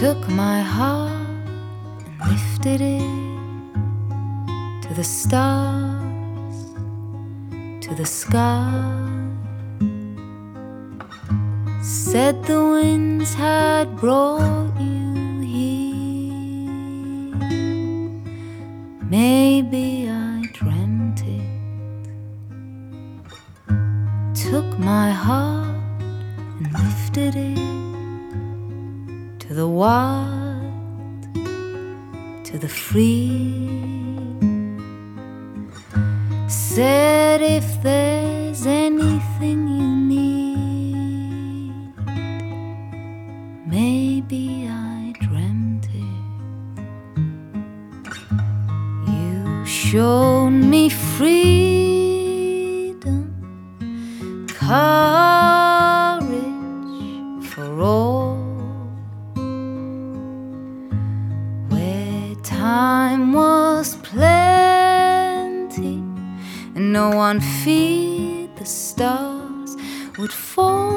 took my heart and lifted it to the stars, to the sky. Said the winds had brought you here. Maybe I dreamt it. Took my heart and lifted it the wild, to the free. Said if there's anything you need, maybe I dreamt it. You showed me freedom, courage no one feared the stars would fall.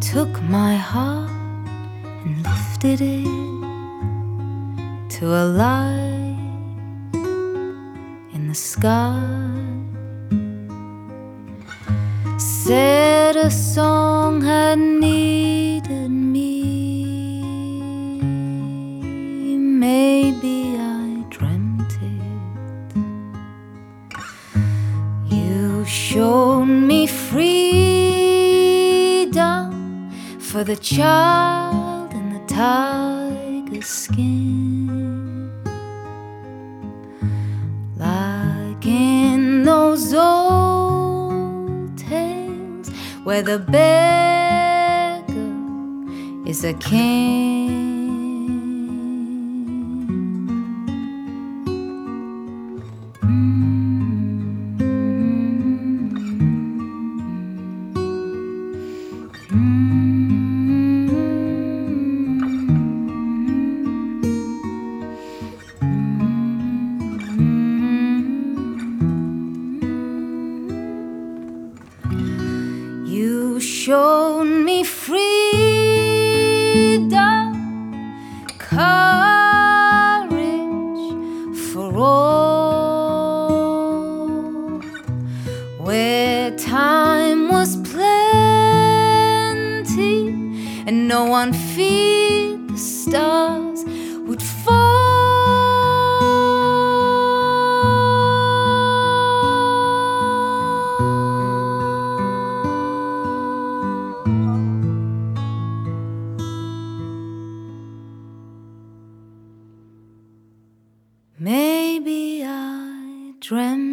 Took my heart and lifted it to a light in the sky. Said a song had needed me. Maybe I dreamt it. You showed me freedom for the child in the tiger skin. Where the beggar is a king. Showed me freedom, courage for all. Where time was plenty, and no one feared the stars would fall. Maybe I dreamt